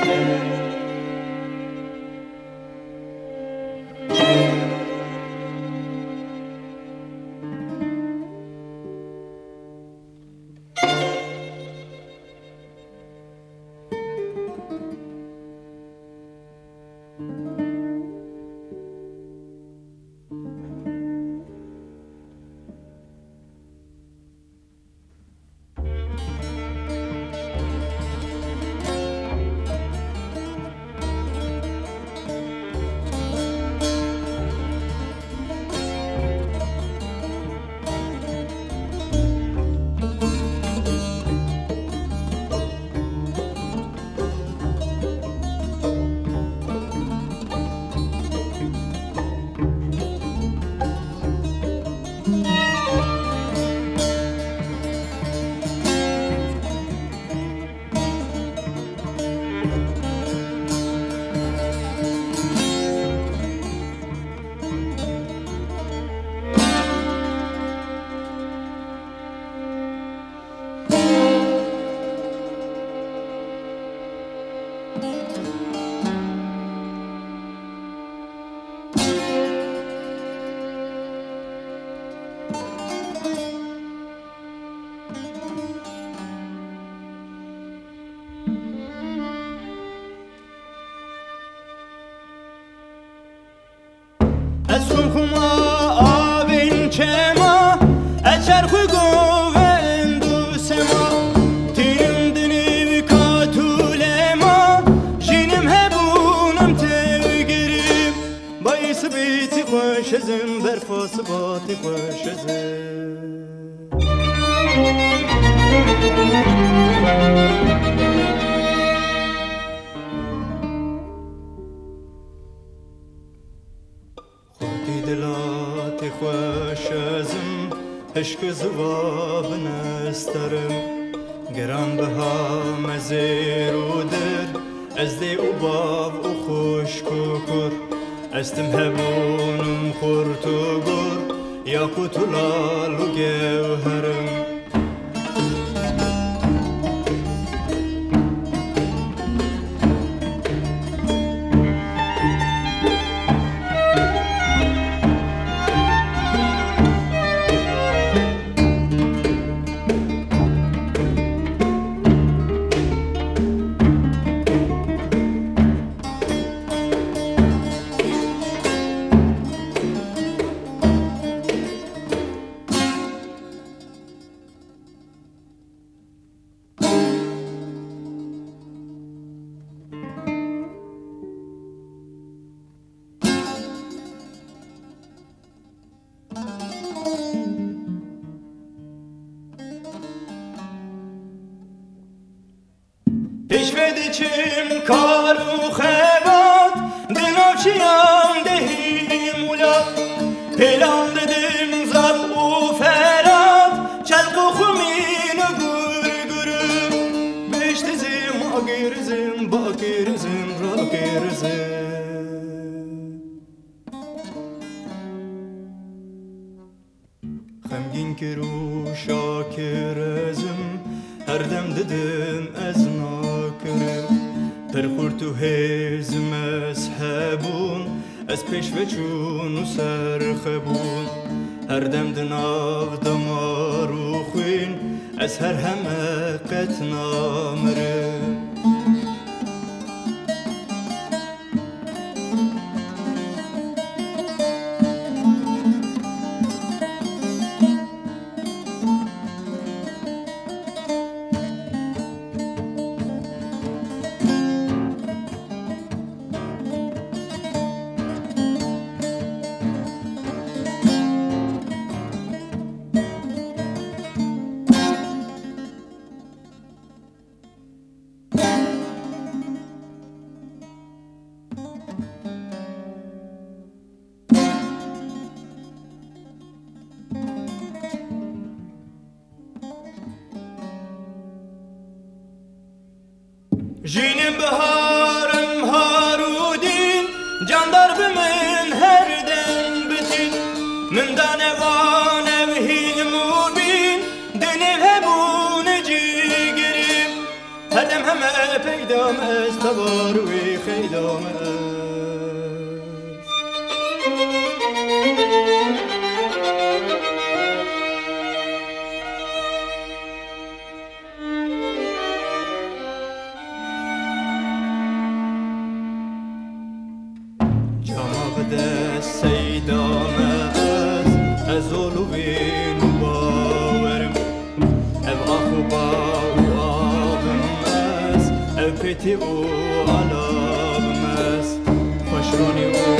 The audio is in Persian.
Música Berfası batı khoşezim خودی دلات خوش ازم عشق زواب نسترم. گرم به هم از رو در از دی او باب او خوش کوکر استم هبونم خورت و گر یا کتلال و گوهرم پیشوه کار و خیبات دناچیان دهیم مولا پیلان ددیم زب و فرات چلق و خمین و گر گرم بشتزیم آگیرزیم با گیرزیم را گیرزیم غمگین که رو شاکر ازم هر دم ددم از ناکرم پرخورت و هزم از حبون از پیش و چون و سرخبون هر دم دناو دمار و خوین از هر همه قط نامرم جینم بهارم هارودین جاندار بمن هر دن بتین من دان اوان اوهین موبین دنیم هبون جیگریم هدم همه پیدام از تبار وی خیدام از از از اولوین باورم ev ahuba u avmez ev peti u alavmez Faşroni u